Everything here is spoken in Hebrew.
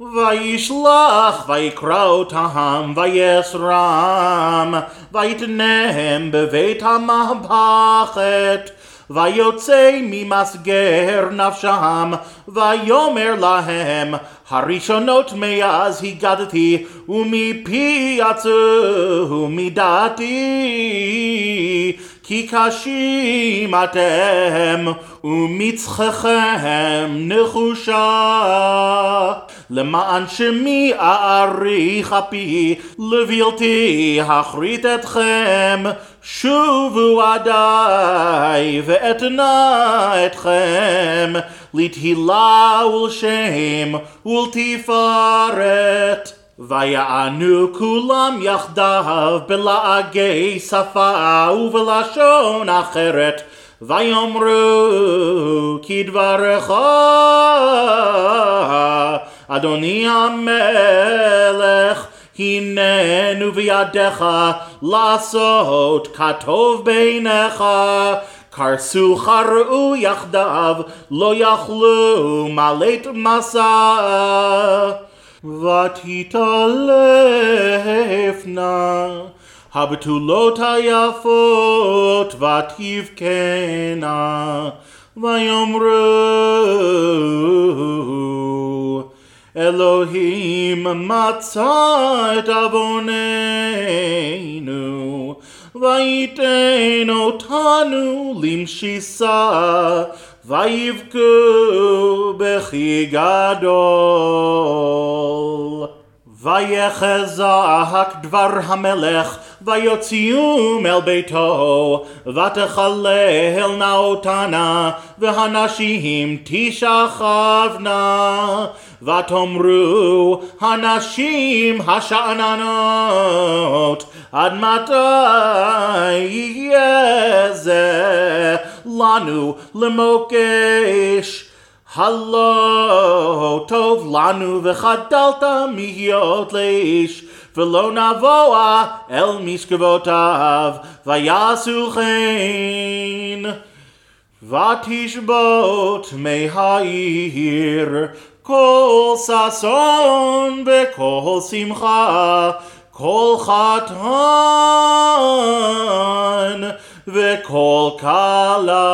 וישלח ויקרא אותם ויסרם ויתנם בבית המהפכת ויוצא ממסגר נפשם ויאמר להם הראשונות מאז הגדתי ומפי יצאו מדעתי. כי קשים אתם ומצחכם נחושה למען שמי אעריך אפי לבלתי אחרית אתכם שובו עדיי ואתנה אתכם לתהילה ולשם ולתפארת. ויענו כולם יחדיו בלעגי שפה ובלשון אחרת ויאמרו כדברך אדוני המלך הננו בידיך לעשות כטוב בעיניך. קרסו חרעו יחדיו לא יכלו מלט מסע. ותתעלפנה הבתולות היפות ותבכנה ויאמרו Elohim matzat et avoneinu, va'iten otanu limshisa, vayivku bechi gadol. ויחזק דבר המלך ויוציאום אל ביתו ותחלל נאותנה והנשים תשכבנה ותאמרו הנשים השאננות עד מתי יהיה זה לנו למוקש הלא טוב לנו וחדלת להיות לאיש ולא נבוא אל משכבותיו ויעשו כן ותשבות מהעיר כל ששון וכל שמחה כל חתן וכל כלה